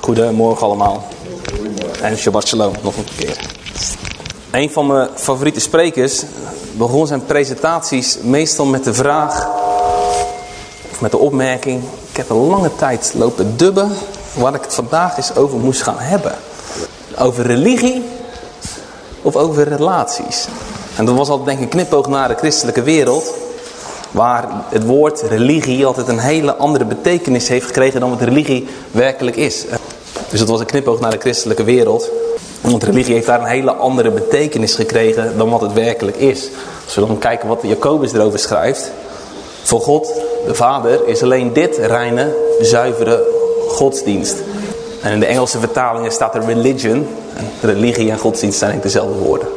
Goedemorgen allemaal. En Shabbat nog een keer. Een van mijn favoriete sprekers begon zijn presentaties meestal met de vraag, of met de opmerking, ik heb een lange tijd lopen dubben waar ik het vandaag eens over moest gaan hebben. Over religie of over relaties. En dat was altijd denk ik een knipoog naar de christelijke wereld. Waar het woord religie altijd een hele andere betekenis heeft gekregen dan wat religie werkelijk is. Dus dat was een knipoog naar de christelijke wereld. Want religie heeft daar een hele andere betekenis gekregen dan wat het werkelijk is. Als we dan kijken wat Jacobus erover schrijft. Voor God, de Vader, is alleen dit reine, zuivere godsdienst. En in de Engelse vertalingen staat er religion. En religie en godsdienst zijn eigenlijk dezelfde woorden.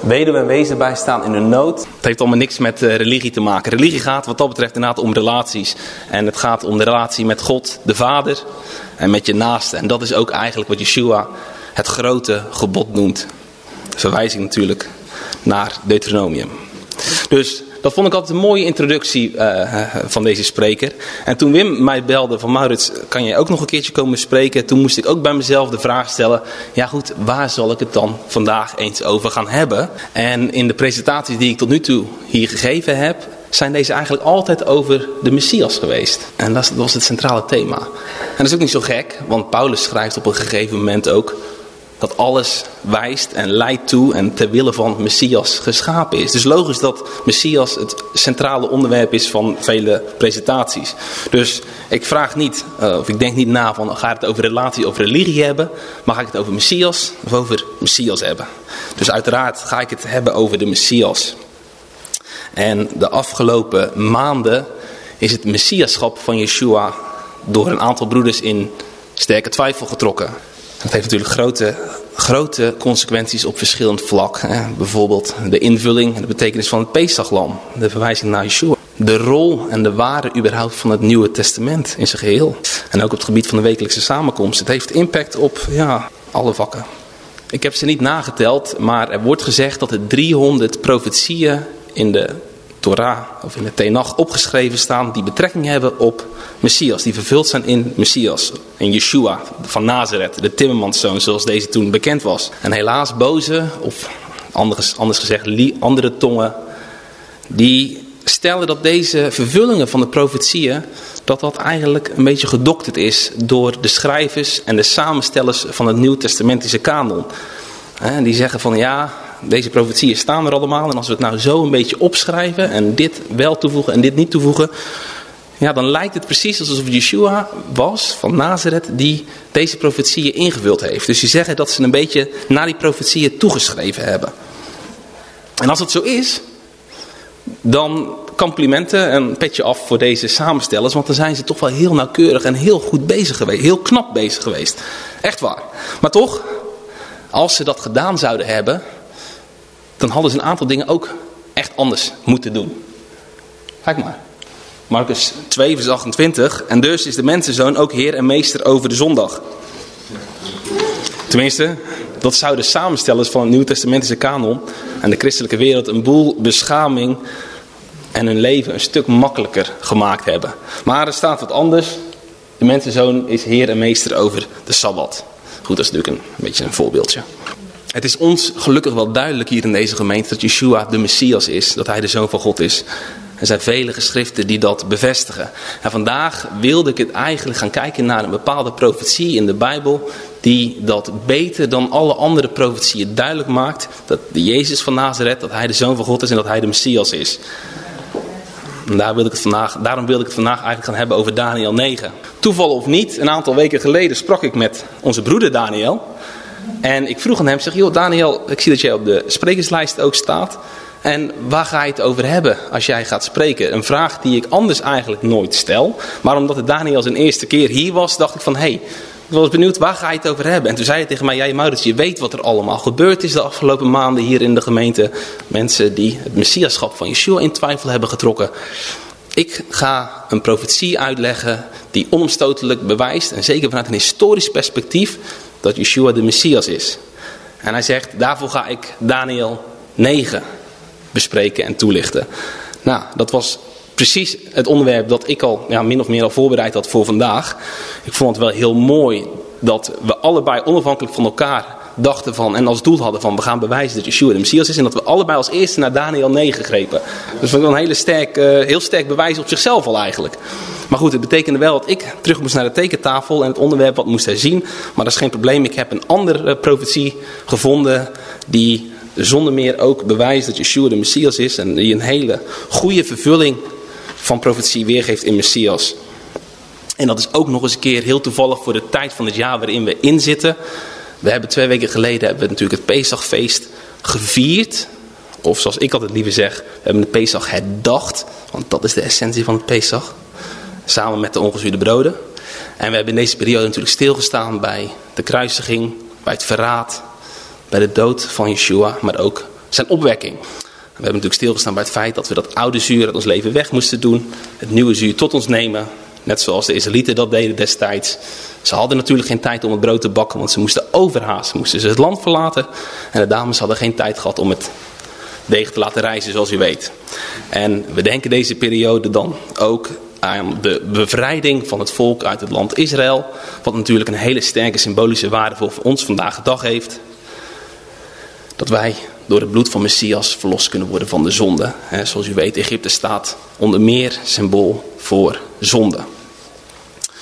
Weduwe en wezen bijstaan in een nood. Het heeft allemaal niks met uh, religie te maken. Religie gaat wat dat betreft inderdaad om relaties. En het gaat om de relatie met God, de Vader en met je naaste. En dat is ook eigenlijk wat Yeshua het grote gebod noemt. Verwijzing natuurlijk naar Deuteronomium. Dus dat vond ik altijd een mooie introductie uh, van deze spreker. En toen Wim mij belde van Maurits, kan jij ook nog een keertje komen spreken? Toen moest ik ook bij mezelf de vraag stellen, ja goed, waar zal ik het dan vandaag eens over gaan hebben? En in de presentaties die ik tot nu toe hier gegeven heb, zijn deze eigenlijk altijd over de Messias geweest. En dat was het centrale thema. En dat is ook niet zo gek, want Paulus schrijft op een gegeven moment ook dat alles wijst en leidt toe en ter wille van Messias geschapen is. Dus logisch dat Messias het centrale onderwerp is van vele presentaties. Dus ik vraag niet, uh, of ik denk niet na van ga ik het over relatie of religie hebben, maar ga ik het over Messias of over Messias hebben. Dus uiteraard ga ik het hebben over de Messias. En de afgelopen maanden is het Messiaschap van Yeshua door een aantal broeders in sterke twijfel getrokken. Dat heeft natuurlijk grote, grote consequenties op verschillend vlak. Bijvoorbeeld de invulling en de betekenis van het Pesachlam. De verwijzing naar Yeshua. De rol en de waarde überhaupt van het Nieuwe Testament in zijn geheel. En ook op het gebied van de wekelijkse samenkomst. Het heeft impact op ja, alle vakken. Ik heb ze niet nageteld, maar er wordt gezegd dat er 300 profetieën in de Of in de Tenach opgeschreven staan die betrekking hebben op Messias. Die vervuld zijn in Messias. In Yeshua van Nazareth, de timmermanszoon zoals deze toen bekend was. En helaas boze, of anders, anders gezegd andere tongen, die stellen dat deze vervullingen van de profetieën, dat dat eigenlijk een beetje gedokterd is door de schrijvers en de samenstellers van het Nieuw-Testamentische kanon. En die zeggen van ja, deze profetieën staan er allemaal. En als we het nou zo een beetje opschrijven en dit wel toevoegen en dit niet toevoegen. Ja, dan lijkt het precies alsof Yeshua was van Nazareth die deze profetieën ingevuld heeft. Dus die zeggen dat ze een beetje naar die profetieën toegeschreven hebben. En als het zo is, dan complimenten en petje af voor deze samenstellers. Want dan zijn ze toch wel heel nauwkeurig en heel goed bezig geweest. Heel knap bezig geweest. Echt waar. Maar toch, als ze dat gedaan zouden hebben, dan hadden ze een aantal dingen ook echt anders moeten doen. Kijk maar. Marcus 2 vers 28. En dus is de mensenzoon ook heer en meester over de zondag. Tenminste, dat zouden samenstellers van het Nieuw-Testamentische kanon en de christelijke wereld een boel beschaming en hun leven een stuk makkelijker gemaakt hebben. Maar er staat wat anders. De mensenzoon is heer en meester over de Sabbat. Goed, dat is natuurlijk een beetje een voorbeeldje. Het is ons gelukkig wel duidelijk hier in deze gemeente dat Yeshua de Messias is. Dat hij de Zoon van God is. Er zijn vele geschriften die dat bevestigen. En vandaag wilde ik het eigenlijk gaan kijken naar een bepaalde profetie in de Bijbel. Die dat beter dan alle andere profetieën duidelijk maakt. Dat de Jezus van Nazareth, dat hij de Zoon van God is en dat hij de Messias is. En daar wil ik het vandaag, daarom wil ik het vandaag eigenlijk gaan hebben over Daniel 9. Toeval of niet, een aantal weken geleden sprak ik met onze broeder Daniel. En ik vroeg aan hem, zeg, joh Daniel, ik zie dat jij op de sprekerslijst ook staat. En waar ga je het over hebben als jij gaat spreken? Een vraag die ik anders eigenlijk nooit stel. Maar omdat het Daniel zijn eerste keer hier was, dacht ik van, hé, hey, was benieuwd, waar ga je het over hebben? En toen zei hij tegen mij, ja Maurits, je weet wat er allemaal gebeurd is de afgelopen maanden hier in de gemeente. Mensen die het messiaschap van Yeshua in twijfel hebben getrokken. Ik ga een profetie uitleggen die onomstotelijk bewijst, en zeker vanuit een historisch perspectief, dat Yeshua de Messias is. En hij zegt, daarvoor ga ik Daniel 9 bespreken en toelichten. Nou, dat was precies het onderwerp dat ik al ja, min of meer al voorbereid had voor vandaag. Ik vond het wel heel mooi dat we allebei onafhankelijk van elkaar dachten van en als doel hadden van we gaan bewijzen dat Yeshua de Messias is. En dat we allebei als eerste naar Daniel 9 grepen. Dus dat was een hele sterk, uh, heel sterk bewijs op zichzelf al eigenlijk. Maar goed, het betekende wel dat ik terug moest naar de tekentafel en het onderwerp wat moest herzien. Maar dat is geen probleem. Ik heb een andere profetie gevonden die zonder meer ook bewijst dat Yeshua de Messias is. En die een hele goede vervulling van profetie weergeeft in Messias. En dat is ook nog eens een keer heel toevallig voor de tijd van het jaar waarin we inzitten. We hebben twee weken geleden hebben we natuurlijk het Pesachfeest gevierd. Of zoals ik altijd liever zeg, we hebben de Pesach herdacht. Want dat is de essentie van het Pesach. Samen met de ongezuurde broden. En we hebben in deze periode natuurlijk stilgestaan bij de kruisiging, bij het verraad, bij de dood van Yeshua, maar ook zijn opwekking. We hebben natuurlijk stilgestaan bij het feit dat we dat oude zuur uit ons leven weg moesten doen. Het nieuwe zuur tot ons nemen. Net zoals de Israëlieten dat deden destijds. Ze hadden natuurlijk geen tijd om het brood te bakken, want ze moesten overhaast. Moesten ze het land verlaten. En de dames hadden geen tijd gehad om het deeg te laten reizen, zoals u weet. En we denken deze periode dan ook de bevrijding van het volk uit het land Israël. Wat natuurlijk een hele sterke symbolische waarde voor ons vandaag de dag heeft. Dat wij door het bloed van Messias verlost kunnen worden van de zonde. Zoals u weet, Egypte staat onder meer symbool voor zonde.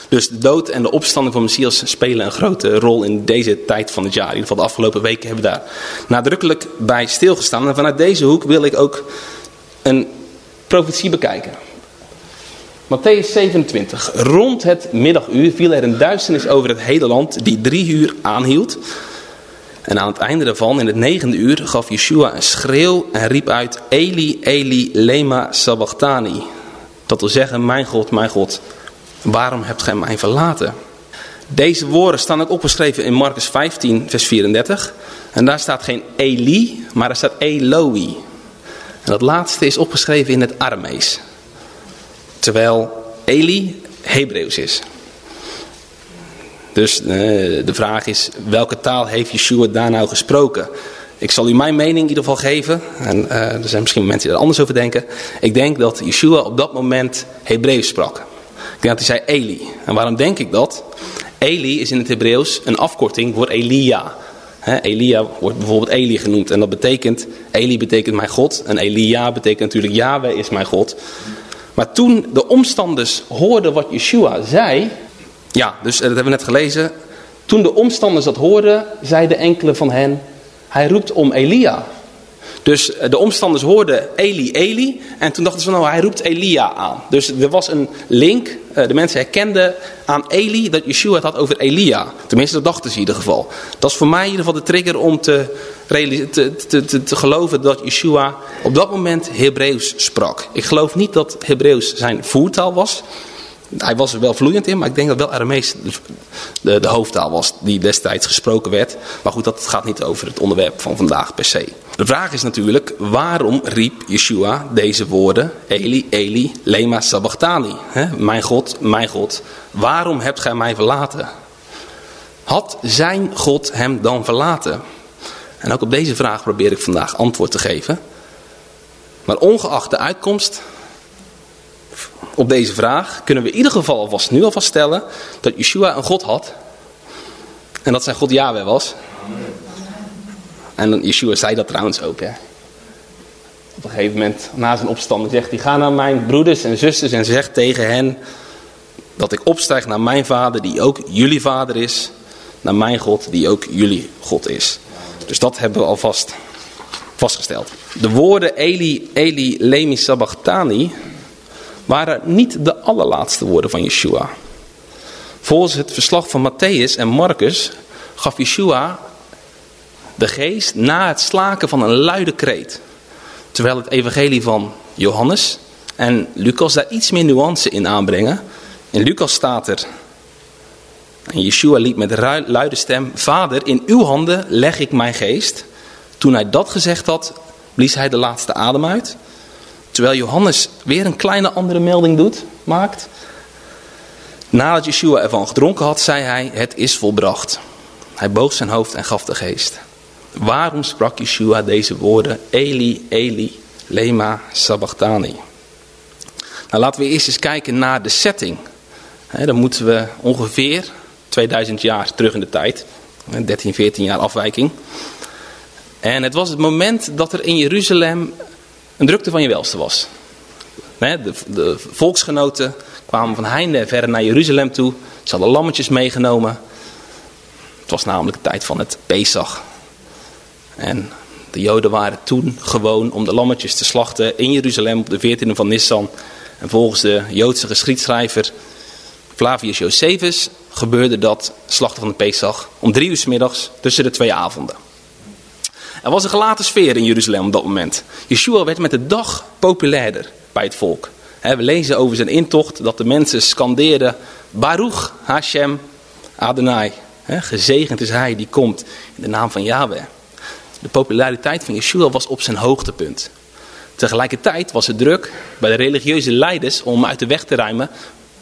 Dus de dood en de opstanding van Messias spelen een grote rol in deze tijd van het jaar. In ieder geval de afgelopen weken hebben we daar nadrukkelijk bij stilgestaan. En vanuit deze hoek wil ik ook een profetie bekijken. Matthäus 27. Rond het middaguur viel er een duisternis over het hele land die drie uur aanhield. En aan het einde daarvan, in het negende uur, gaf Yeshua een schreeuw en riep uit Eli, Eli, lema sabachthani. Dat wil zeggen, mijn God, mijn God, waarom hebt gij mij verlaten? Deze woorden staan ook opgeschreven in Marcus 15, vers 34. En daar staat geen Eli, maar er staat Eloi. En dat laatste is opgeschreven in het Aramees. Terwijl Eli Hebreeuws is. Dus uh, de vraag is, welke taal heeft Yeshua daar nou gesproken? Ik zal u mijn mening in ieder geval geven. En uh, er zijn misschien mensen die er anders over denken. Ik denk dat Yeshua op dat moment Hebreeuws sprak. Ik denk dat hij zei Eli. En waarom denk ik dat? Eli is in het Hebreeuws een afkorting voor Elia. Elia wordt bijvoorbeeld Eli genoemd. En dat betekent, Eli betekent mijn God. En Elia betekent natuurlijk Yahweh is mijn God. Maar toen de omstanders hoorden wat Yeshua zei, ja, dus dat hebben we net gelezen. Toen de omstanders dat hoorden, zeiden enkele van hen, hij roept om Elia. Dus eh, de omstanders hoorden Eli, Eli. En toen dachten ze van, nou, hij roept Elia aan. Dus er was een link. Eh, de mensen herkenden aan Eli dat Yeshua het had over Elia. Tenminste, dat dachten ze in ieder geval. Dat is voor mij in ieder geval de trigger om te, te, te, te, geloven dat Yeshua op dat moment Hebreeuws sprak. Ik geloof niet dat Hebreeuws zijn voertaal was. Hij was er wel vloeiend in, maar ik denk dat wel Aramees de, de, hoofdtaal was die destijds gesproken werd. Maar goed, dat gaat niet over het onderwerp van vandaag per se. De vraag is natuurlijk, waarom riep Yeshua deze woorden, Eli, Eli, lema sabachthani? Mijn God, mijn God, waarom hebt gij mij verlaten? Had zijn God hem dan verlaten? En ook op deze vraag probeer ik vandaag antwoord te geven. Maar ongeacht de uitkomst op deze vraag kunnen we in ieder geval alvast nu alvast stellen dat Yeshua een God had. En dat zijn God Yahweh was. En Yeshua zei dat trouwens ook. Hè. Op een gegeven moment, na zijn opstanding, zegt hij: Ga naar mijn broeders en zusters en zeg tegen hen dat ik opstijg naar mijn vader, die ook jullie vader is. Naar mijn God, die ook jullie God is. Dus dat hebben we alvast vastgesteld. De woorden Eli, Eli, Lemi Sabachthani waren niet de allerlaatste woorden van Yeshua. Volgens het verslag van Matthäus en Marcus gaf Yeshua de geest na het slaken van een luide kreet. Terwijl het evangelie van Johannes en Lucas daar iets meer nuance in aanbrengen. In Lucas staat er En Yeshua liep met luide stem, Vader, in uw handen leg ik mijn geest. Toen hij dat gezegd had, blies hij de laatste adem uit. Terwijl Johannes weer een kleine andere melding doet, maakt. Nadat Yeshua ervan gedronken had, zei hij, het is volbracht. Hij boog zijn hoofd en gaf de geest. Waarom sprak Yeshua deze woorden, Eli, Eli, lema sabachthani? Nou, laten we eerst eens kijken naar de setting. dan moeten we ongeveer 2000 jaar terug in de tijd. 13, 14 jaar afwijking. En het was het moment dat er in Jeruzalem een drukte van je welste was. De, de volksgenoten kwamen van heinde verre naar Jeruzalem toe. Ze hadden lammetjes meegenomen. Het was namelijk de tijd van het Pesach. En de Joden waren toen gewoon om de lammetjes te slachten in Jeruzalem op de 14e van Nissan. En volgens de Joodse geschiedschrijver Flavius Josephus gebeurde dat slachten van de Pesach om drie uur s middags tussen de twee avonden. Er was een gelaten sfeer in Jeruzalem op dat moment. Yeshua werd met de dag populairder bij het volk. We lezen over zijn intocht dat de mensen scandeerden Baruch Hashem Adonai. Gezegend is hij die komt in de naam van Yahweh. De populariteit van Yeshua was op zijn hoogtepunt. Tegelijkertijd was het druk bij de religieuze leiders om uit de weg te ruimen,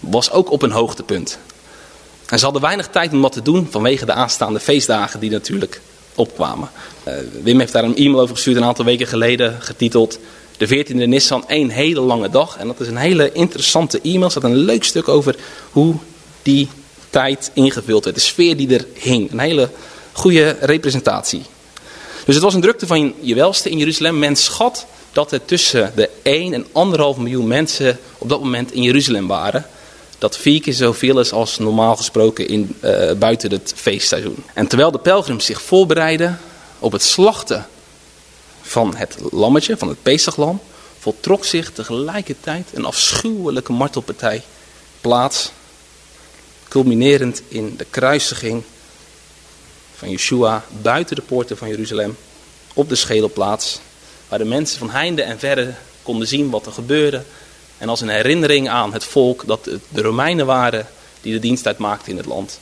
was ook op een hoogtepunt. En ze hadden weinig tijd om dat te doen vanwege de aanstaande feestdagen die natuurlijk opkwamen. Uh, Wim heeft daar een e-mail over gestuurd een aantal weken geleden, getiteld de 14e Nissan, één hele lange dag. En dat is een hele interessante e-mail. Er staat een leuk stuk over hoe die tijd ingevuld werd. De sfeer die er hing. Een hele goede representatie. Dus het was een drukte van je welste in Jeruzalem. Men schat dat er tussen de 1 en 1,5 miljoen mensen op dat moment in Jeruzalem waren. Dat vier keer zoveel is als normaal gesproken in, uh, buiten het feestseizoen. En terwijl de pelgrims zich voorbereiden op het slachten van het lammetje, van het Pesachlam, voltrok zich tegelijkertijd een afschuwelijke martelpartij plaats. Culminerend in de kruisiging van Yeshua buiten de poorten van Jeruzalem op de schedelplaats. Waar de mensen van heinde en verre konden zien wat er gebeurde. En als een herinnering aan het volk dat het de Romeinen waren die de dienst uitmaakten in het land.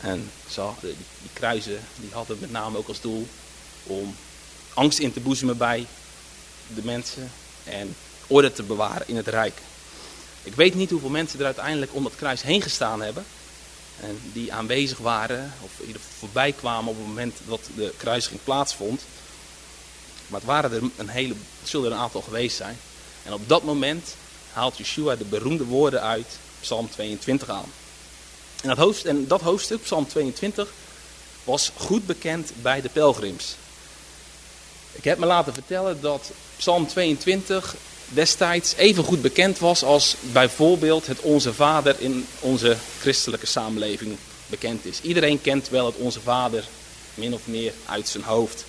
En zo, die, kruisen die hadden met name ook als doel om angst in te boezemen bij de mensen en orde te bewaren in het rijk. Ik weet niet hoeveel mensen er uiteindelijk om dat kruis heen gestaan hebben. En die aanwezig waren, of in voorbij kwamen op het moment dat de kruisiging plaatsvond. Maar het waren er een hele, zullen er een aantal geweest zijn. En op dat moment haalt Yeshua de beroemde woorden uit Psalm 22 aan. En dat, en dat hoofdstuk, Psalm 22, was goed bekend bij de pelgrims. Ik heb me laten vertellen dat Psalm 22 destijds even goed bekend was als bijvoorbeeld het Onze Vader in onze christelijke samenleving bekend is. Iedereen kent wel het Onze Vader min of meer uit zijn hoofd.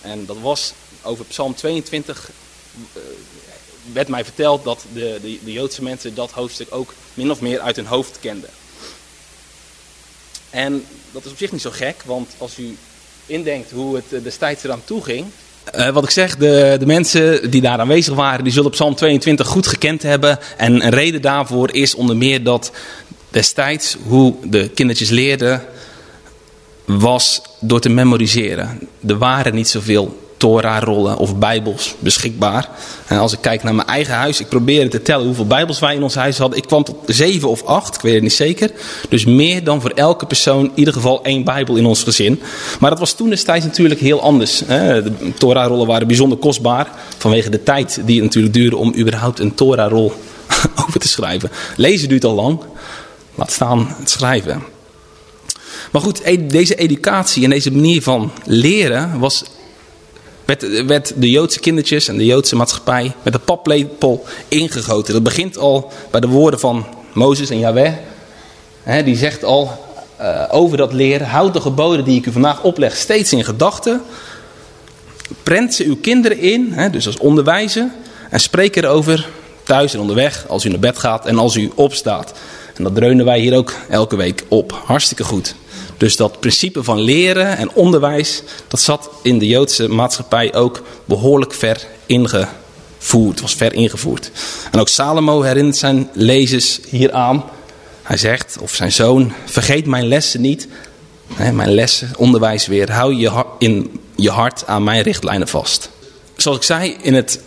En dat was over Psalm 22 uh, eh, werd mij verteld dat de, de, de, Joodse mensen dat hoofdstuk ook min of meer uit hun hoofd kenden. En dat is op zich niet zo gek, want als u indenkt hoe het eh, destijds eraan toe ging, uh, wat ik zeg, de, de mensen die daar aanwezig waren, die zullen Psalm 22 goed gekend hebben. En een reden daarvoor is onder meer dat destijds hoe de kindertjes leerden, was door te memoriseren. Er waren niet zoveel Torah-rollen of Bijbels beschikbaar. En als ik kijk naar mijn eigen huis, ik probeerde te tellen hoeveel Bijbels wij in ons huis hadden. Ik kwam tot zeven of acht, ik weet het niet zeker. Dus meer dan voor elke persoon, in ieder geval één Bijbel in ons gezin. Maar dat was toen destijds natuurlijk heel anders. De Torah-rollen waren bijzonder kostbaar, vanwege de tijd die het natuurlijk duurde om überhaupt een Torah-rol over te schrijven. Lezen duurt al lang, laat staan het schrijven. Maar goed, e- deze educatie en deze manier van leren was werd, de Joodse kindertjes en de Joodse maatschappij met de paplepel ingegoten. Dat begint al bij de woorden van Mozes en Yahweh. die zegt al uh, over dat leren, houd de geboden die ik u vandaag opleg steeds in gedachten. Prent ze uw kinderen in, dus als onderwijzen. En spreek erover thuis en onderweg, als u naar bed gaat en als u opstaat. En dat dreunen wij hier ook elke week op. Hartstikke goed. Dus dat principe van leren en onderwijs, dat zat in de Joodse maatschappij ook behoorlijk ver ingevoerd, was ver ingevoerd. En ook Salomo herinnert zijn lezers hieraan. Hij zegt, of zijn zoon, vergeet mijn lessen niet. Mijn lessen, onderwijs weer. Hou je in je hart aan mijn richtlijnen vast. Zoals ik zei, in het,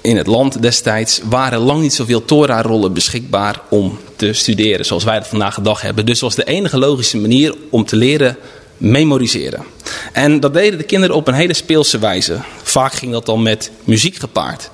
in het land destijds waren lang niet zoveel Torah-rollen beschikbaar om te studeren. Zoals wij dat vandaag de dag hebben. Dus was de enige logische manier om te leren memoriseren. En dat deden de kinderen op een hele speelse wijze. Vaak ging dat dan met muziek gepaard.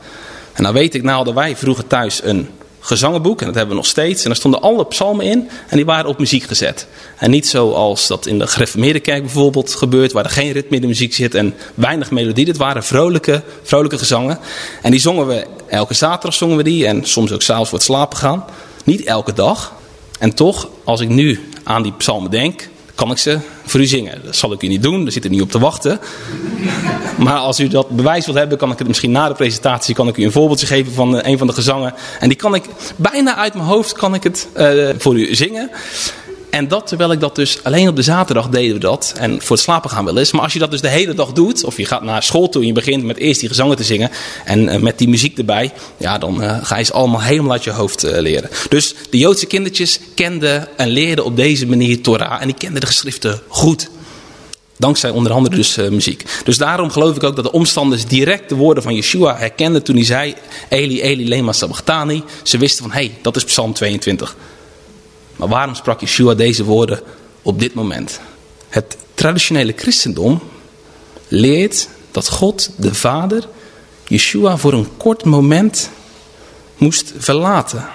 En dan weet ik, nou hadden wij vroeger thuis een gezangenboek. En dat hebben we nog steeds. En daar stonden alle psalmen in. En die waren op muziek gezet. En niet zoals dat in de gereformeerde kerk bijvoorbeeld gebeurt. Waar er geen ritme in de muziek zit en weinig melodie. Dit waren vrolijke, vrolijke gezangen. En die zongen we, elke zaterdag zongen we die. En soms ook s'avonds voor het slapen gaan. Niet elke dag. En toch, als ik nu aan die psalmen denk, kan ik ze voor u zingen. Dat zal ik u niet doen, daar zit er niet op te wachten. Maar als u dat bewijs wilt hebben, kan ik het misschien na de presentatie kan ik u een voorbeeldje geven van eh, een van de gezangen. En die kan ik bijna uit mijn hoofd kan ik het eh, voor u zingen. En dat terwijl ik dat dus alleen op de zaterdag deden we dat. En voor het slapen gaan wel eens. Maar als je dat dus de hele dag doet. Of je gaat naar school toe en je begint met eerst die gezangen te zingen. En eh, met die muziek erbij. Ja, dan eh, ga je ze allemaal helemaal uit je hoofd eh, leren. Dus de Joodse kindertjes kenden en leerden op deze manier Torah. En die kenden de geschriften goed. Dankzij onder andere dus muziek. Dus daarom geloof ik ook dat de omstanders direct de woorden van Yeshua herkenden toen hij zei... Eli, Eli, lema sabachthani. Ze wisten van, hé, hey, dat is Psalm 22. Maar waarom sprak Yeshua deze woorden op dit moment? Het traditionele christendom leert dat God, de Vader, Yeshua voor een kort moment moest verlaten.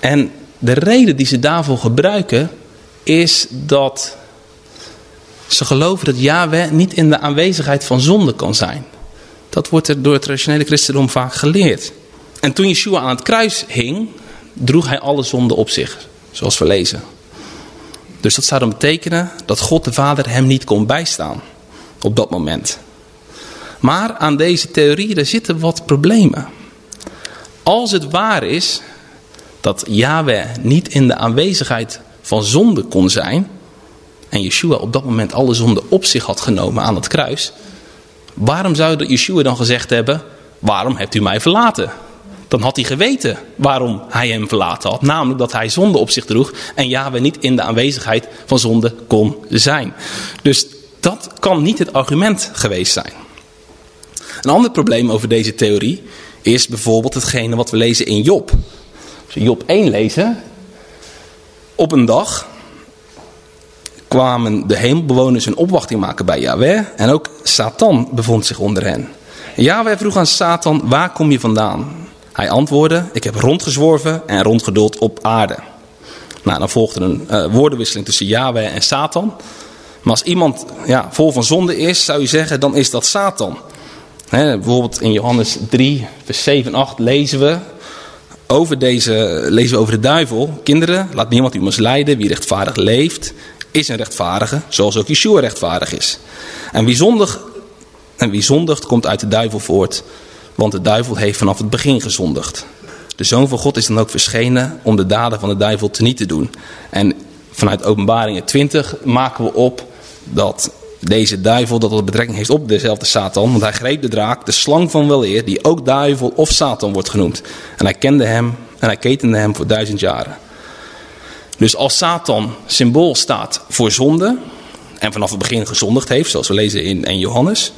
En de reden die ze daarvoor gebruiken is dat ze geloven dat Yahweh niet in de aanwezigheid van zonde kan zijn. Dat wordt er door het traditionele christendom vaak geleerd. En toen Yeshua aan het kruis hing, droeg hij alle zonden op zich, zoals we lezen. Dus dat zou dan betekenen dat God de Vader hem niet kon bijstaan op dat moment. Maar aan deze theorie er zitten wat problemen. Als het waar is dat Yahweh niet in de aanwezigheid van zonde kon zijn en Yeshua op dat moment alle zonden op zich had genomen aan het kruis, waarom zou Yeshua dan gezegd hebben, waarom hebt u mij verlaten? Dan had hij geweten waarom hij hem verlaten had. Namelijk dat hij zonde op zich droeg en Yahweh niet in de aanwezigheid van zonde kon zijn. Dus dat kan niet het argument geweest zijn. Een ander probleem over deze theorie is bijvoorbeeld hetgene wat we lezen in Job. Als we Job 1 lezen, op een dag kwamen de hemelbewoners een opwachting maken bij Yahweh en ook Satan bevond zich onder hen. En Yahweh vroeg aan Satan, waar kom je vandaan? Hij antwoordde, ik heb rondgezworven en rondgeduld op aarde. Nou, dan volgde een uh, woordenwisseling tussen Yahweh en Satan. Maar als iemand ja, vol van zonde is, zou je zeggen, dan is dat Satan. Bijvoorbeeld in Johannes 3, vers 7 en 8 lezen we over, deze, lezen we over de duivel. Kinderen, laat niemand u misleiden. Wie rechtvaardig leeft, is een rechtvaardige, zoals ook Yeshua rechtvaardig is. En wie, zondig, en wie zondigt, komt uit de duivel voort. Want de duivel heeft vanaf het begin gezondigd. De Zoon van God is dan ook verschenen om de daden van de duivel teniet te doen. En vanuit openbaringen 20 maken we op dat deze duivel dat het betrekking heeft op dezelfde Satan. Want hij greep de draak, de slang van weleer, die ook duivel of Satan wordt genoemd. En hij kende hem en hij ketende hem voor duizend jaren. Dus als Satan symbool staat voor zonde, en vanaf het begin gezondigd heeft, zoals we lezen in 1 Johannes,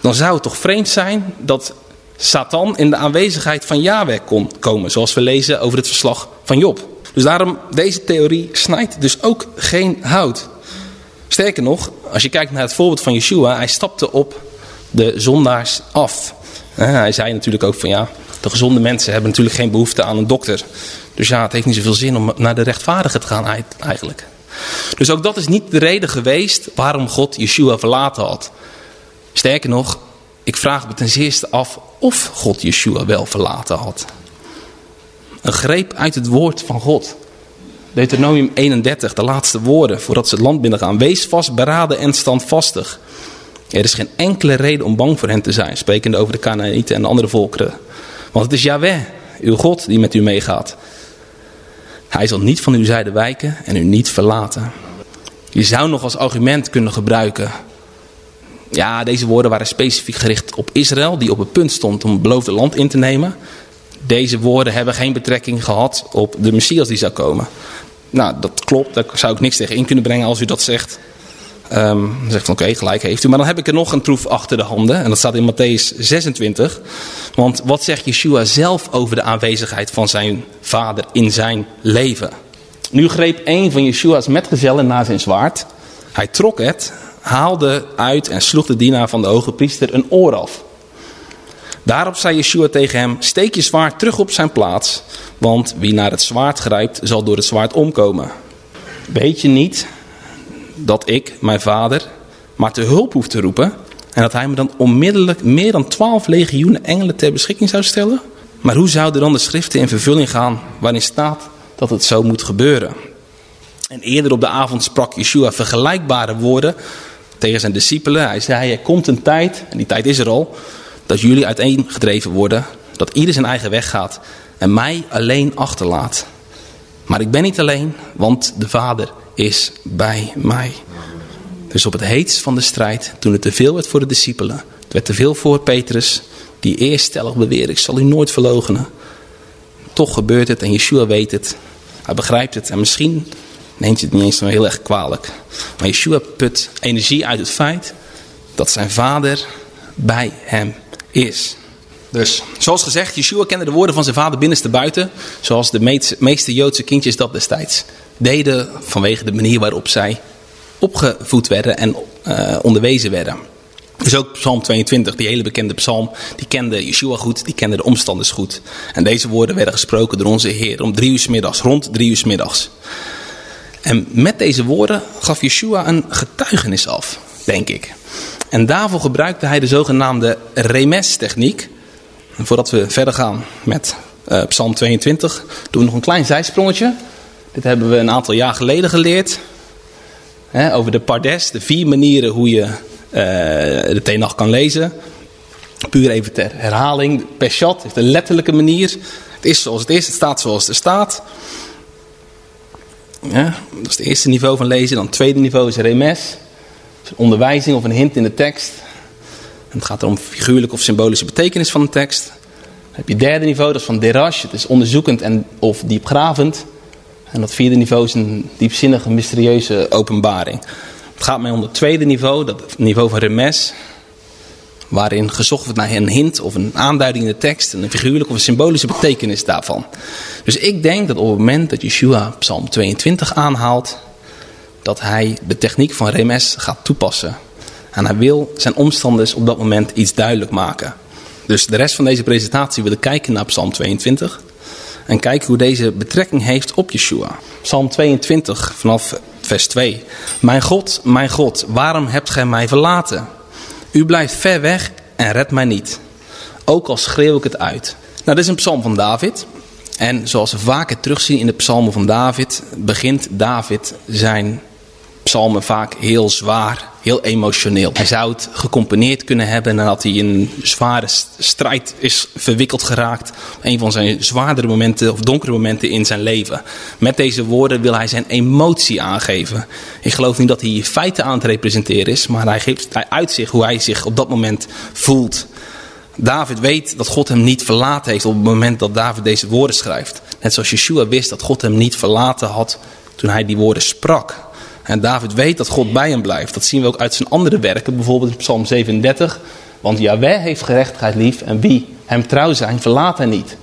dan zou het toch vreemd zijn dat Satan in de aanwezigheid van Yahweh kon komen, zoals we lezen over het verslag van Job. Dus daarom, deze theorie snijdt dus ook geen hout. Sterker nog, als je kijkt naar het voorbeeld van Yeshua, hij stapte op de zondaars af. Hij zei natuurlijk ook van ja, de gezonde mensen hebben natuurlijk geen behoefte aan een dokter. Dus ja, het heeft niet zoveel zin om naar de rechtvaardige te gaan eigenlijk. Dus ook dat is niet de reden geweest waarom God Yeshua verlaten had. Sterker nog, ik vraag me ten zeerste af of God Yeshua wel verlaten had. Een greep uit het woord van God. Deuteronomium 31, de laatste woorden voordat ze het land binnengaan. Wees vast, beraden en standvastig. Er is geen enkele reden om bang voor hen te zijn, sprekende over de Canaanieten en de andere volkeren. Want het is Yahweh, uw God, die met u meegaat. Hij zal niet van uw zijde wijken en u niet verlaten. Je zou nog als argument kunnen gebruiken. Ja, deze woorden waren specifiek gericht op Israël, die op het punt stond om het beloofde land in te nemen. deze woorden hebben geen betrekking gehad op de Messias die zou komen. Nou, dat klopt, daar zou ik niks tegen in kunnen brengen als u dat zegt. Um, dan zegt van oké, gelijk heeft u. Maar dan heb ik er nog een troef achter de handen. En dat staat in Matthäus 26. Want wat zegt Yeshua zelf over de aanwezigheid van zijn vader in zijn leven? Nu greep een van Yeshua's metgezellen naar zijn zwaard. Hij trok het, haalde uit en sloeg de dienaar van de hoge priester een oor af. Daarop zei Yeshua tegen hem, steek je zwaard terug op zijn plaats, want wie naar het zwaard grijpt zal door het zwaard omkomen. Weet je niet dat ik, mijn vader, maar te hulp hoef te roepen en dat hij me dan onmiddellijk meer dan twaalf legioenen engelen ter beschikking zou stellen? Maar hoe zouden dan de schriften in vervulling gaan waarin staat dat het zo moet gebeuren? En eerder op de avond sprak Yeshua vergelijkbare woorden tegen zijn discipelen. Hij zei, er komt een tijd, en die tijd is er al, dat jullie uiteengedreven worden, dat ieder zijn eigen weg gaat en mij alleen achterlaat. Maar ik ben niet alleen, want de Vader is bij mij. Dus op het heetst van de strijd, toen het te veel werd voor de discipelen, het werd te veel voor Petrus, die eerst stellig beweerde, ik zal u nooit verlogenen. Toch gebeurt het en Yeshua weet het. Hij begrijpt het en misschien neemt je het niet eens zo heel erg kwalijk. Maar Yeshua put energie uit het feit dat zijn vader bij hem is. Dus, zoals gezegd, Yeshua kende de woorden van zijn vader binnenste buiten. Zoals de meeste Joodse kindjes dat destijds deden vanwege de manier waarop zij opgevoed werden en uh, onderwezen werden. Dus ook Psalm 22, die hele bekende psalm, die kende Yeshua goed, die kende de omstanders goed. En deze woorden werden gesproken door onze Heer om drie uur middags, rond drie uur middags. En met deze woorden gaf Yeshua een getuigenis af, denk ik. En daarvoor gebruikte hij de zogenaamde remes-techniek. Voordat we verder gaan met uh, Psalm 22, doen we nog een klein zijsprongetje. Dit hebben we een aantal jaar geleden geleerd. Hè, over de pardes, de vier manieren hoe je uh, de Tenach kan lezen. Puur even ter herhaling. Peshat is de letterlijke manier. Het is zoals het is, het staat zoals het staat. Ja, dat is het eerste niveau van lezen. Dan het tweede niveau is remes. Een onderwijzing of een hint in de tekst. En het gaat om figuurlijke of symbolische betekenis van de tekst. Dan heb je het derde niveau, dat is van derash. Het is onderzoekend en of diepgravend. En dat vierde niveau is een diepzinnige, mysterieuze openbaring. Het gaat mij om het tweede niveau, dat niveau van remes. Waarin gezocht wordt naar een hint of een aanduiding in de tekst. Een figuurlijke of een symbolische betekenis daarvan. Dus ik denk dat op het moment dat Yeshua Psalm 22 aanhaalt dat hij de techniek van remes gaat toepassen. En hij wil zijn omstanders op dat moment iets duidelijk maken. Dus de rest van deze presentatie willen kijken naar Psalm 22. En kijken hoe deze betrekking heeft op Yeshua. Psalm 22 vanaf vers 2. Mijn God, mijn God, waarom hebt gij mij verlaten? U blijft ver weg en redt mij niet. Ook al schreeuw ik het uit. Nou, dit is een psalm van David. En zoals we vaker terugzien in de psalmen van David, begint David zijn psalmen vaak heel zwaar, heel emotioneel. Hij zou het gecomponeerd kunnen hebben nadat hij in een zware strijd is verwikkeld geraakt. Een van zijn zwaardere momenten of donkere momenten in zijn leven. Met deze woorden wil hij zijn emotie aangeven. Ik geloof niet dat hij feiten aan het representeren is, maar hij, geeft, hij uit zich hoe hij zich op dat moment voelt. David weet dat God hem niet verlaten heeft op het moment dat David deze woorden schrijft. Net zoals Yeshua wist dat God hem niet verlaten had toen hij die woorden sprak. En David weet dat God bij hem blijft. Dat zien we ook uit zijn andere werken, bijvoorbeeld in Psalm 37. Want Yahweh heeft gerechtigheid lief en wie hem trouw zijn, verlaat hij niet.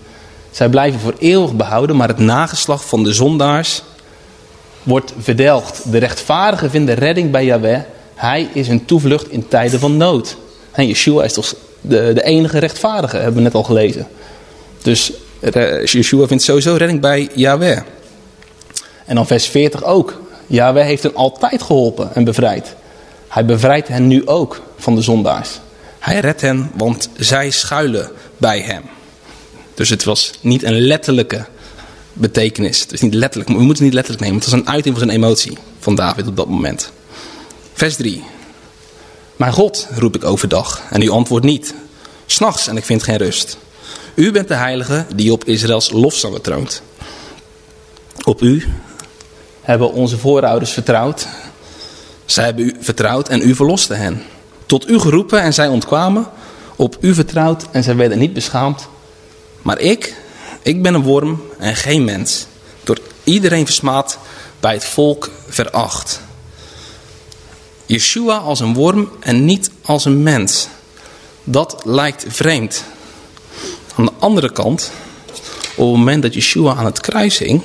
Zij blijven voor eeuwig behouden, maar het nageslacht van de zondaars wordt verdelgd. De rechtvaardigen vinden redding bij Yahweh. Hij is een toevlucht in tijden van nood. En Yeshua is toch de, de enige rechtvaardige, hebben we net al gelezen. Dus Yeshua vindt sowieso redding bij Yahweh. En dan vers 40 ook. Yahweh heeft hen altijd geholpen en bevrijd. Hij bevrijdt hen nu ook van de zondaars. Hij redt hen, want zij schuilen bij hem. Dus het was niet een letterlijke betekenis. Het is niet letterlijk, we moeten het niet letterlijk nemen. Het was een uiting van zijn emotie van David op dat moment. Vers 3. Mijn God, roep ik overdag en u antwoordt niet. S'nachts en ik vind geen rust. U bent de heilige die op Israëls lofzangen troont. Op u hebben onze voorouders vertrouwd. Zij hebben u vertrouwd en u verloste hen. Tot u geroepen en zij ontkwamen. Op u vertrouwd en zij werden niet beschaamd. Maar ik, Ik ben een worm en geen mens. Door iedereen versmaad, bij het volk veracht. Yeshua als een worm en niet als een mens. Dat lijkt vreemd. Aan de andere kant, op het moment dat Yeshua aan het kruis hing,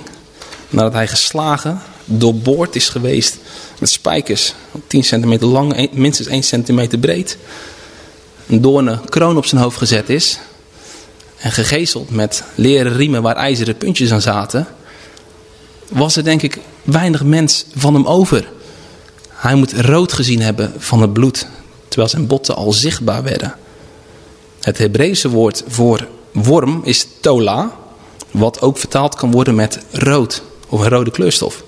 nadat hij geslagen, doorboord is geweest met spijkers, 10 centimeter lang, minstens 1 centimeter breed, een doornen kroon op zijn hoofd gezet is en gegezeld met leren riemen waar ijzeren puntjes aan zaten, was er denk ik weinig mens van hem over. Hij moet rood gezien hebben van het bloed, terwijl zijn botten al zichtbaar werden. Het Hebreeuwse woord voor worm is tola, wat ook vertaald kan worden met rood of een rode kleurstof.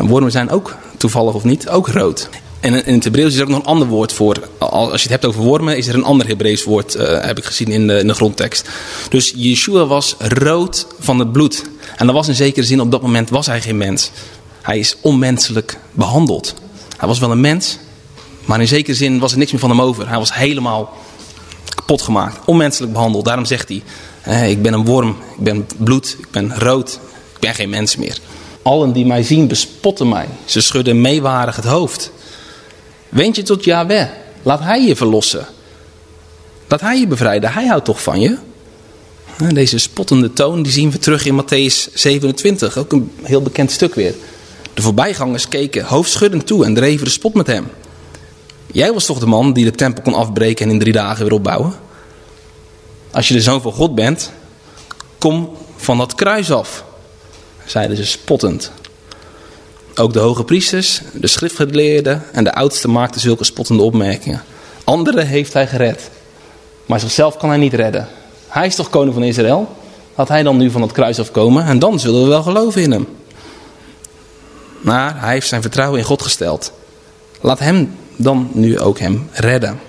Wormen zijn ook, toevallig of niet, ook rood. En in het Hebreeuws is er ook nog een ander woord voor. Als je het hebt over wormen, is er een ander Hebreeuws woord, uh, heb ik gezien in de, in de grondtekst. Dus Yeshua was rood van het bloed. En dat was in zekere zin, op dat moment was hij geen mens. Hij is onmenselijk behandeld. Hij was wel een mens, maar in zekere zin was er niks meer van hem over. Hij was helemaal kapot gemaakt, onmenselijk behandeld. Daarom zegt hij, ik ben een worm, ik ben bloed, ik ben rood, ben geen mens meer. Allen die mij zien bespotten mij. Ze schudden meewarig het hoofd. Wend je tot Yahweh. Laat hij je verlossen. Laat hij je bevrijden. Hij houdt toch van je. Deze spottende toon die zien we terug in Matthäus 27. Ook een heel bekend stuk weer. De voorbijgangers keken hoofdschuddend toe en dreven de spot met hem. Jij was toch de man die de tempel kon afbreken en in drie dagen weer opbouwen? Als je de zoon van God bent, kom van dat kruis af, zeiden ze spottend. Ook de hoge priesters, de schriftgeleerden en de oudsten maakten zulke spottende opmerkingen. Anderen heeft hij gered, maar zichzelf kan hij niet redden. Hij is toch koning van Israël? Laat hij dan nu van het kruis afkomen en dan zullen we wel geloven in hem. Maar hij heeft zijn vertrouwen in God gesteld. Laat hem dan nu ook hem redden.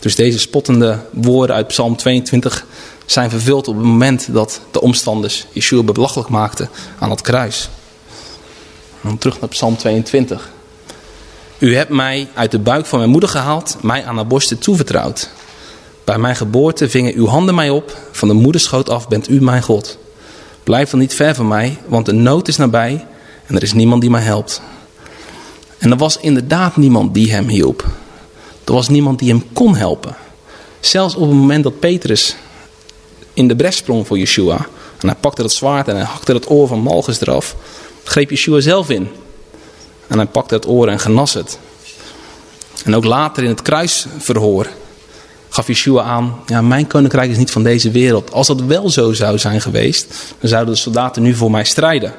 Dus deze spottende woorden uit Psalm 22 zijn vervuld op het moment dat de omstanders Yeshua belachelijk maakten aan het kruis. Dan terug naar Psalm 22. U hebt mij uit de buik van mijn moeder gehaald, mij aan haar borsten toevertrouwd. Bij mijn geboorte vingen uw handen mij op, van de moederschoot af bent u mijn God. Blijf dan niet ver van mij, want de nood is nabij en er is niemand die mij helpt. En er was inderdaad niemand die hem hielp. Er was niemand die hem kon helpen. Zelfs op het moment dat Petrus in de bres sprong voor Yeshua. En hij pakte het zwaard en hij hakte het oor van Malchus eraf. Greep Yeshua zelf in. En hij pakte het oor en genas het. En ook later in het kruisverhoor gaf Yeshua aan, ja, mijn koninkrijk is niet van deze wereld. Als dat wel zo zou zijn geweest, dan zouden de soldaten nu voor mij strijden.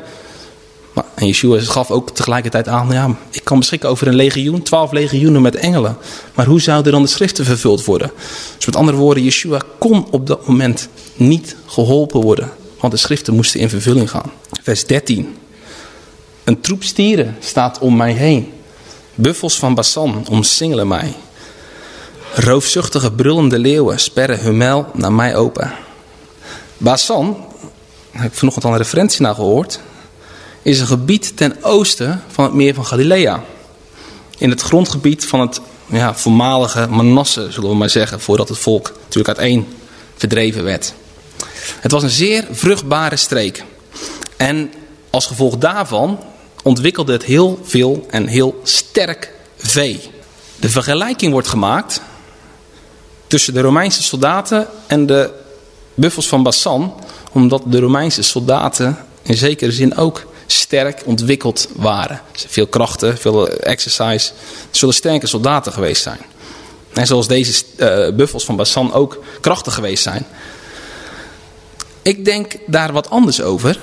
Maar, en Yeshua gaf ook tegelijkertijd aan, ja, ik kan beschikken over een legioen, twaalf legioenen met engelen. Maar hoe zouden dan de schriften vervuld worden? Dus met andere woorden, Yeshua kon op dat moment niet geholpen worden. Want de schriften moesten in vervulling gaan. Vers 13. Een troep stieren staat om mij heen. Buffels van Basan omsingelen mij. Roofzuchtige brullende leeuwen sperren hun muil naar mij open. Basan, daar heb ik vanochtend al een referentie naar gehoord, is een gebied ten oosten van het meer van Galilea. In het grondgebied van het ja, voormalige Manasse, zullen we maar zeggen, voordat het volk natuurlijk uiteen verdreven werd. Het was een zeer vruchtbare streek. En als gevolg daarvan ontwikkelde het heel veel en heel sterk vee. De vergelijking wordt gemaakt tussen de Romeinse soldaten en de buffels van Bassan, omdat de Romeinse soldaten in zekere zin ook sterk ontwikkeld waren. Veel krachten, veel exercise. Het zullen sterke soldaten geweest zijn. En zoals deze uh, buffels van Bassan ook krachtig geweest zijn. Ik denk daar wat anders over.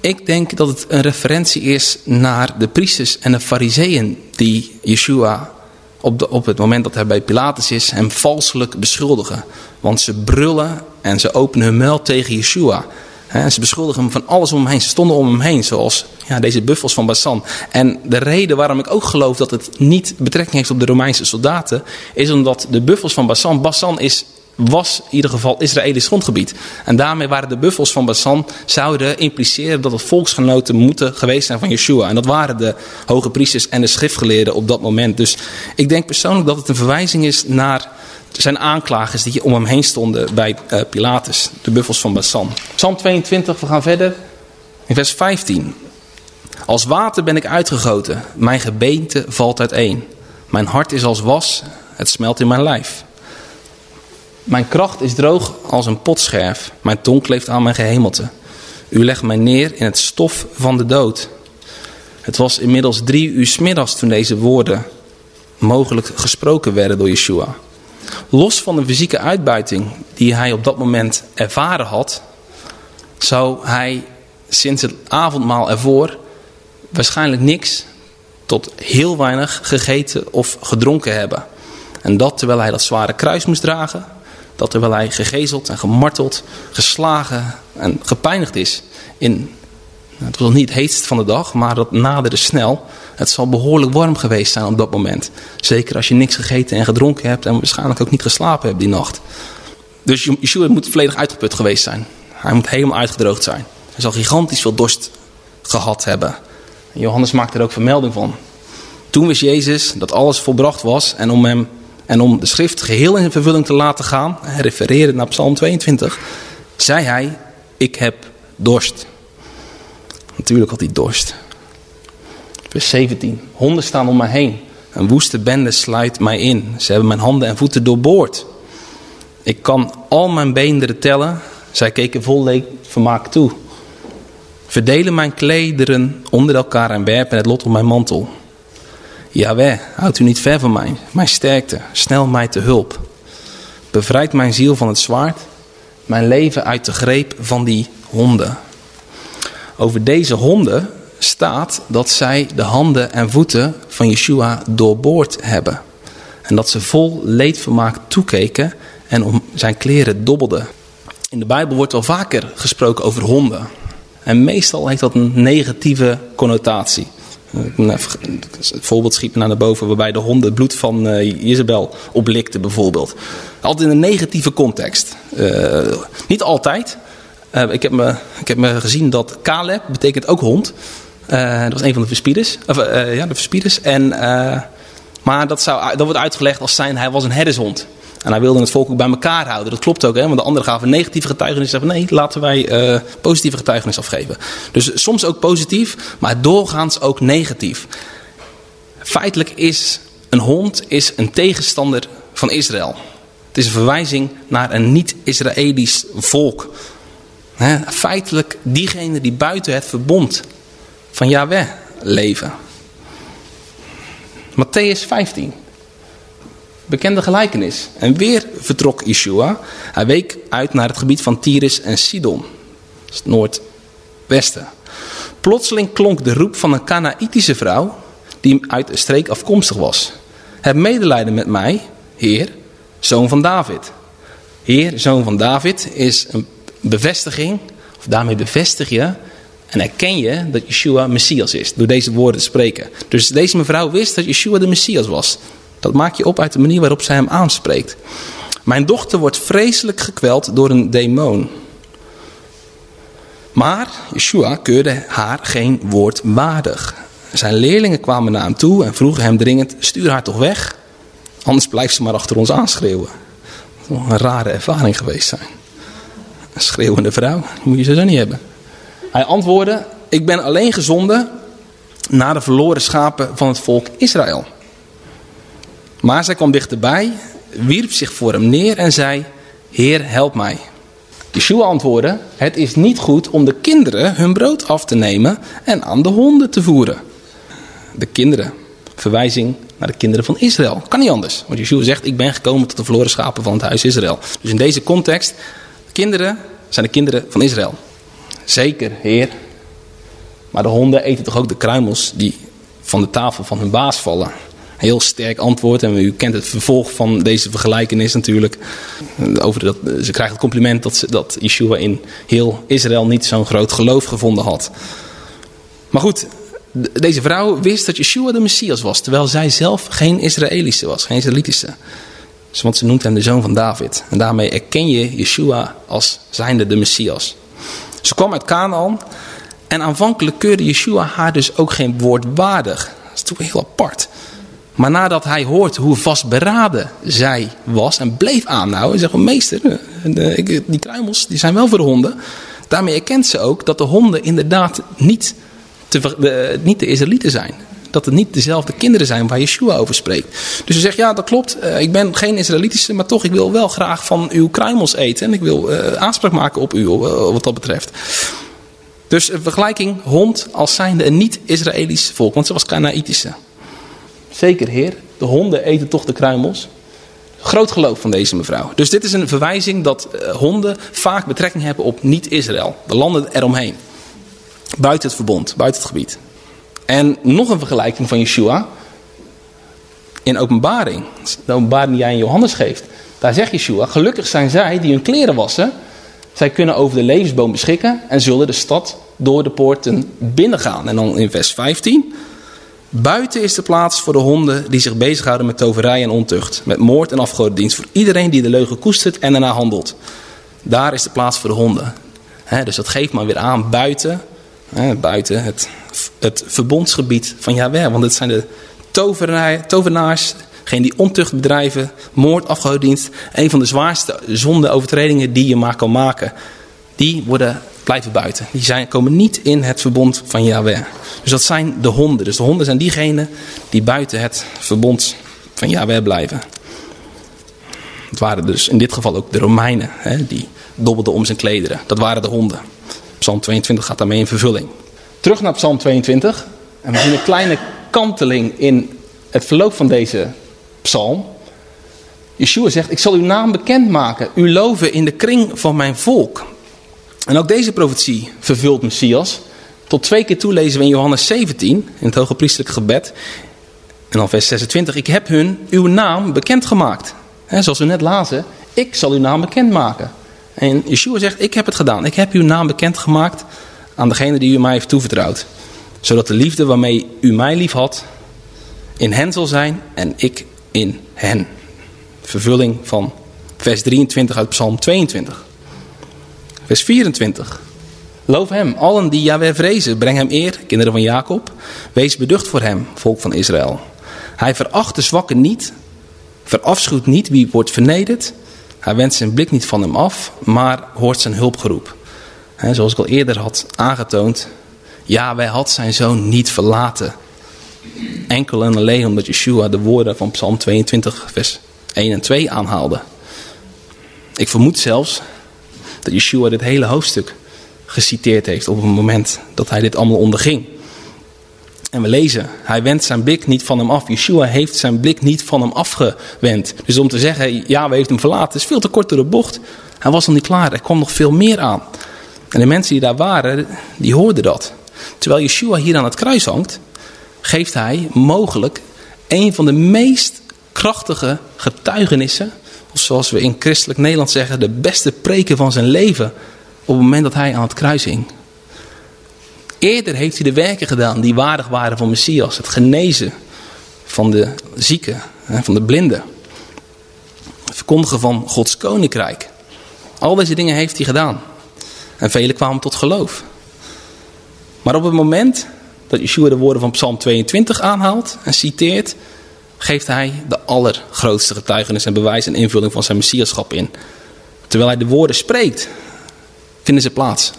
Ik denk dat het een referentie is naar de priesters en de fariseeën die Yeshua op, de, op het moment dat hij bij Pilatus is hem valselijk beschuldigen. Want ze brullen en ze openen hun muil tegen Yeshua. Ze beschuldigen hem van alles om hem heen. Ze stonden om hem heen, zoals ja, deze buffels van Bassan. En de reden waarom ik ook geloof dat het niet betrekking heeft op de Romeinse soldaten... is omdat de buffels van Bassan... Bassan is was in ieder geval Israëlisch grondgebied. En daarmee waren de buffels van Basan zouden impliceren dat het volksgenoten moeten geweest zijn van Yeshua. En dat waren de hoge priesters en de schriftgeleerden op dat moment. Dus ik denk persoonlijk dat het een verwijzing is naar zijn aanklagers die om hem heen stonden bij uh, Pilatus, de buffels van Basan. Psalm 22, we gaan verder. In vers 15. Als water ben ik uitgegoten, mijn gebeente valt uiteen. Mijn hart is als was, het smelt in mijn lijf. Mijn kracht is droog als een potscherf. Mijn tong kleeft aan mijn gehemelte. U legt mij neer in het stof van de dood. Het was inmiddels drie uur smiddags toen deze woorden mogelijk gesproken werden door Yeshua. Los van de fysieke uitbuiting die hij op dat moment ervaren had, zou hij sinds het avondmaal ervoor waarschijnlijk niks tot heel weinig gegeten of gedronken hebben. En dat terwijl hij dat zware kruis moest dragen, dat terwijl hij gegezeld en gemarteld, geslagen en gepijnigd is. In, het was niet het heetst van de dag, maar dat naderde snel. Het zal behoorlijk warm geweest zijn op dat moment. Zeker als je niks gegeten en gedronken hebt en waarschijnlijk ook niet geslapen hebt die nacht. Dus Yeshua moet volledig uitgeput geweest zijn. Hij moet helemaal uitgedroogd zijn. Hij zal gigantisch veel dorst gehad hebben. Johannes maakt er ook vermelding van. Toen wist Jezus dat alles volbracht was en om hem en om de schrift geheel in vervulling te laten gaan, hij refereerde naar Psalm 22, zei hij, ik heb dorst. Natuurlijk had hij dorst. Vers 17, honden staan om mij heen. Een woeste bende sluit mij in. Ze hebben mijn handen en voeten doorboord. Ik kan al mijn beenderen tellen. Zij keken vol vermaak toe. Verdelen mijn klederen onder elkaar en werpen het lot op mijn mantel. Jawel, houd u niet ver van mij, mijn sterkte, snel mij te hulp. Bevrijd mijn ziel van het zwaard, mijn leven uit de greep van die honden. Over deze honden staat dat zij de handen en voeten van Yeshua doorboord hebben. En dat ze vol leedvermaak toekeken en om zijn kleren dobbelden. In de Bijbel wordt wel vaker gesproken over honden. En meestal heeft dat een negatieve connotatie. Het voorbeeld schiet me naar boven waarbij de honden het bloed van uh, Jezebel oplikten bijvoorbeeld. Altijd in een negatieve context. Uh, niet altijd. Uh, ik, heb me, ik heb me gezien dat Caleb betekent ook hond. dat was een van de verspieders. Of, ja, de verspieders. En, maar dat, zou, dat wordt uitgelegd als zijn hij was een herdershond. En hij wilde het volk ook bij elkaar houden. Dat klopt ook, hè? want de anderen gaven negatieve getuigenis. Zeggen nee, laten wij uh, positieve getuigenis afgeven. Dus soms ook positief, maar doorgaans ook negatief. Feitelijk is een hond is een tegenstander van Israël. Het is een verwijzing naar een niet-Israëlisch volk. Feitelijk diegene die buiten het verbond van Yahweh leven. Matthäus 15 bekende gelijkenis. En weer vertrok Yeshua. Hij week uit naar het gebied van Tyrus en Sidon. Het noordwesten. Plotseling klonk de roep van een Kanaïtische vrouw die uit de streek afkomstig was. Heb medelijden met mij, Heer, zoon van David. Heer, zoon van David is een bevestiging, of daarmee bevestig je en erken je dat Yeshua Messias is, door deze woorden te spreken. Dus deze mevrouw wist dat Yeshua de Messias was. Dat maak je op uit de manier waarop zij hem aanspreekt. Mijn dochter wordt vreselijk gekweld door een demon. Maar Yeshua keurde haar geen woord waardig. Zijn leerlingen kwamen naar hem toe en vroegen hem dringend: stuur haar toch weg, anders blijft ze maar achter ons aanschreeuwen. Dat een rare ervaring geweest zijn. Schreeuwende vrouw, moet je zo niet hebben. Hij antwoordde: Ik ben alleen gezonden naar de verloren schapen van het volk Israël. Maar zij kwam dichterbij, wierp zich voor hem neer en zei, Heer, help mij. Yeshua antwoordde, het is niet goed om de kinderen hun brood af te nemen en aan de honden te voeren. De kinderen, verwijzing naar de kinderen van Israël. Kan niet anders, want Yeshua zegt, ik ben gekomen tot de verloren schapen van het huis Israël. Dus in deze context, kinderen zijn de kinderen van Israël. Zeker, Heer. Maar de honden eten toch ook de kruimels die van de tafel van hun baas vallen heel sterk antwoord. En u kent het vervolg van deze vergelijkenis natuurlijk. Over dat, ze krijgt het compliment dat, ze, dat Yeshua in heel Israël niet zo'n groot geloof gevonden had. Maar goed, deze vrouw wist dat Yeshua de Messias was. Terwijl zij zelf geen Israëlische was, geen Israëlitische. Want ze noemt hem de zoon van David. En daarmee erken je Yeshua als zijnde de Messias. Ze kwam uit Canaan. En aanvankelijk keurde Yeshua haar dus ook geen woord waardig. Dat is toch heel apart. Maar nadat hij hoort hoe vastberaden zij was en bleef aanhouden, zegt meester, die kruimels die zijn wel voor de honden. Daarmee erkent ze ook dat de honden inderdaad niet, te, niet de Israëlieten zijn. Dat het niet dezelfde kinderen zijn waar Yeshua over spreekt. Dus ze zegt, ja dat klopt, eh, ik ben geen Israëlitische, maar toch ik wil wel graag van uw kruimels eten. En ik wil uh, aanspraak maken op u uh, wat dat betreft. Dus een vergelijking hond als zijnde een niet-Israëlisch volk, want ze was Kanaïtische. Zeker heer, de honden eten toch de kruimels. Groot geloof van deze mevrouw. Dus dit is een verwijzing dat uh, honden vaak betrekking hebben op niet-Israël. De landen eromheen. Buiten het verbond, buiten het gebied. En nog een vergelijking van Yeshua. In openbaring. De openbaring die jij aan Johannes geeft. Daar zegt Yeshua, gelukkig zijn zij die hun kleren wassen. Zij kunnen over de levensboom beschikken en zullen de stad door de poorten binnengaan. En dan in vers 15. Buiten is de plaats voor de honden die zich bezighouden met toverij en ontucht. Met moord en afgodendienst. Voor iedereen die de leugen koestert en daarna handelt. Daar is de plaats voor de honden. dus dat geeft maar weer aan buiten. buiten het, het verbondsgebied van Yahweh. Want het zijn de tovenaars. Geen die ontucht bedrijven. Moord, afgodendienst. Een van de zwaarste zonde-overtredingen die je maar kan maken. Die worden blijven buiten. Die zijn, komen niet in het verbond van Yahweh. Dus dat zijn de honden. Dus de honden zijn diegenen die buiten het verbond van Yahweh blijven. Het waren dus in dit geval ook de Romeinen. Hè, die dobbelden om zijn klederen. Dat waren de honden. Psalm 22 gaat daarmee in vervulling. Terug naar Psalm 22. En we zien een kleine kanteling in het verloop van deze psalm. Yeshua zegt, ik zal uw naam bekendmaken. U loven in de kring van mijn volk. En ook deze profetie vervult Messias. Tot twee keer toe lezen we in Johannes 17, in het hoge priestelijk gebed. En dan vers 26. Ik heb hun uw naam bekendgemaakt. He, zoals we net lazen. Ik zal uw naam bekendmaken. En Yeshua zegt, ik heb het gedaan. Ik heb uw naam bekendgemaakt aan degene die u mij heeft toevertrouwd. Zodat de liefde waarmee u mij lief had, in hen zal zijn en ik in hen. Vervulling van vers 23 uit Psalm 22. Vers 24. Loof hem, allen die Yahweh vrezen, breng hem eer, kinderen van Jacob. Wees beducht voor hem, volk van Israël. Hij veracht de zwakken niet, verafschuwt niet wie wordt vernederd. Hij wendt zijn blik niet van hem af, maar hoort zijn hulpgeroep. He, zoals ik al eerder had aangetoond, Yahweh had zijn zoon niet verlaten. Enkel en alleen omdat Yeshua de woorden van Psalm 22, vers 1 en 2 aanhaalde. Ik vermoed zelfs dat Yeshua dit hele hoofdstuk geciteerd heeft op het moment dat hij dit allemaal onderging. En we lezen, hij wendt zijn blik niet van hem af. Yeshua heeft zijn blik niet van hem afgewend. Dus om te zeggen, ja, we heeft hem verlaten, is veel te kort door de bocht. Hij was nog niet klaar, er kwam nog veel meer aan. En de mensen die daar waren, die hoorden dat. Terwijl Yeshua hier aan het kruis hangt, geeft hij mogelijk een van de meest krachtige getuigenissen of zoals we in christelijk Nederland zeggen, de beste preken van zijn leven op het moment dat hij aan het kruis hing. Eerder heeft hij de werken gedaan die waardig waren van Messias. Het genezen van de zieken, van de blinden. Het verkondigen van Gods koninkrijk. Al deze dingen heeft hij gedaan. En velen kwamen tot geloof. Maar op het moment dat Yeshua de woorden van Psalm 22 aanhaalt en citeert, geeft hij de allergrootste getuigenis en bewijs en invulling van zijn messiaschap in. Terwijl hij de woorden spreekt, vinden ze plaats.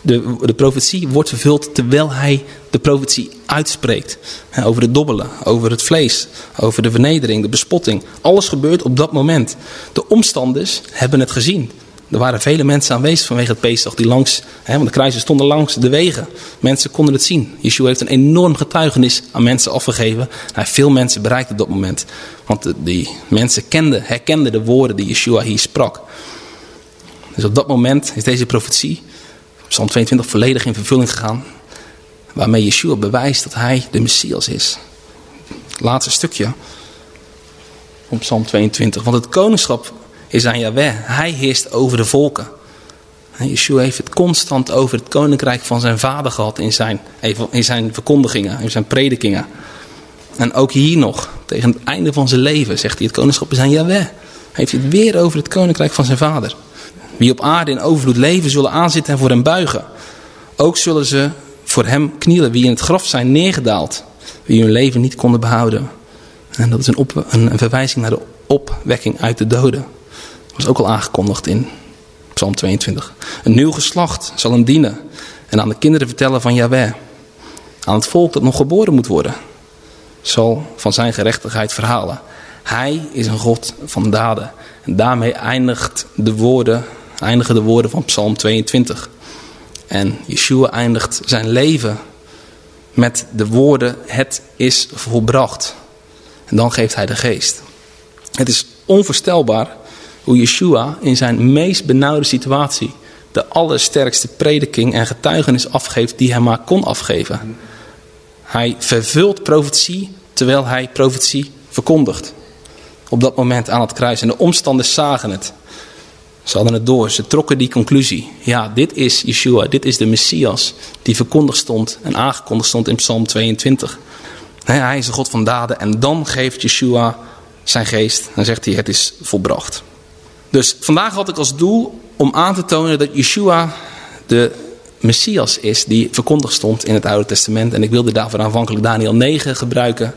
De, de profetie wordt vervuld terwijl hij de profetie uitspreekt. Over het dobbelen, over het vlees, over de vernedering, de bespotting. Alles gebeurt op dat moment. De omstanders hebben het gezien. Er waren vele mensen aanwezig vanwege het Pesach die langs, hè, want de kruisen stonden langs de wegen. Mensen konden het zien. Yeshua heeft een enorm getuigenis aan mensen afgegeven. Hij veel mensen bereikt op dat moment. Want die mensen kenden, herkenden de woorden die Yeshua hier sprak. Dus op dat moment is deze profetie, Psalm 22, volledig in vervulling gegaan. Waarmee Yeshua bewijst dat hij de Messias is. Laatste stukje. Op Psalm 22. Want het koningschap is aan Yahweh. Hij heerst over de volken. Yeshua heeft het constant over het koninkrijk van zijn vader gehad in zijn, in zijn verkondigingen, in zijn predikingen. En ook hier nog, tegen het einde van zijn leven, zegt hij: Het koningschap is aan Yahweh. Heeft hij het weer over het koninkrijk van zijn vader. Wie op aarde in overvloed leven, zullen aanzitten en voor hem buigen. Ook zullen ze voor hem knielen, wie in het graf zijn neergedaald, wie hun leven niet konden behouden. En dat is een, op, een, een verwijzing naar de opwekking uit de doden. Was ook al aangekondigd in Psalm 22. Een nieuw geslacht zal hem dienen en aan de kinderen vertellen van Yahweh. Aan het volk dat nog geboren moet worden, zal van zijn gerechtigheid verhalen. Hij is een God van daden. En daarmee eindigt de woorden, eindigen de woorden van Psalm 22. En Yeshua eindigt zijn leven met de woorden: Het is volbracht. En dan geeft hij de geest. Het is onvoorstelbaar hoe Yeshua in zijn meest benauwde situatie de allersterkste prediking en getuigenis afgeeft die hij maar kon afgeven. Hij vervult profetie terwijl hij profetie verkondigt. Op dat moment aan het kruis. En de omstanders zagen het. Ze hadden het door. Ze trokken die conclusie. Ja, dit is Yeshua. Dit is de Messias die verkondigd stond en aangekondigd stond in Psalm 22. Hij is de God van daden. En dan geeft Yeshua zijn geest. En zegt hij het is volbracht. Dus vandaag had ik als doel om aan te tonen dat Yeshua de Messias is die verkondigd stond in het Oude Testament. En ik wilde daarvoor aanvankelijk Daniel 9 gebruiken.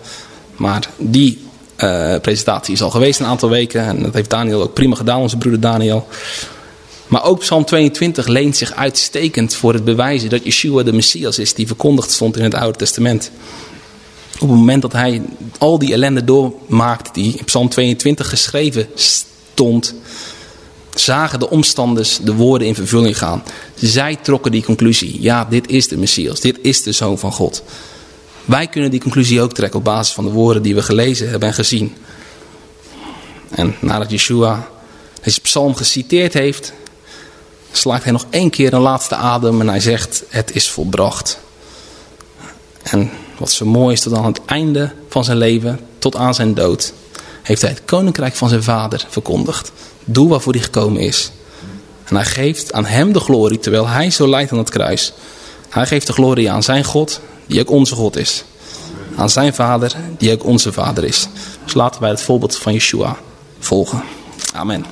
Maar die uh, presentatie is al geweest een aantal weken. En dat heeft Daniel ook prima gedaan, onze broeder Daniel. Maar ook Psalm 22 leent zich uitstekend voor het bewijzen dat Yeshua de Messias is die verkondigd stond in het Oude Testament. Op het moment dat hij al die ellende doormaakt die in Psalm 22 geschreven stond, zagen de omstanders de woorden in vervulling gaan. Zij trokken die conclusie. Ja, dit is de Messias. Dit is de Zoon van God. Wij kunnen die conclusie ook trekken op basis van de woorden die we gelezen hebben en gezien. En nadat Yeshua deze psalm geciteerd heeft, slaakt hij nog één keer een laatste adem en hij zegt, het is volbracht. En wat zo mooi is, tot aan het einde van zijn leven, tot aan zijn dood, heeft hij het koninkrijk van zijn vader verkondigd. Doe waarvoor hij gekomen is. En hij geeft aan hem de glorie, terwijl hij zo lijdt aan het kruis. Hij geeft de glorie aan zijn God, die ook onze God is. Aan zijn vader, die ook onze vader is. Dus laten wij het voorbeeld van Yeshua volgen. Amen.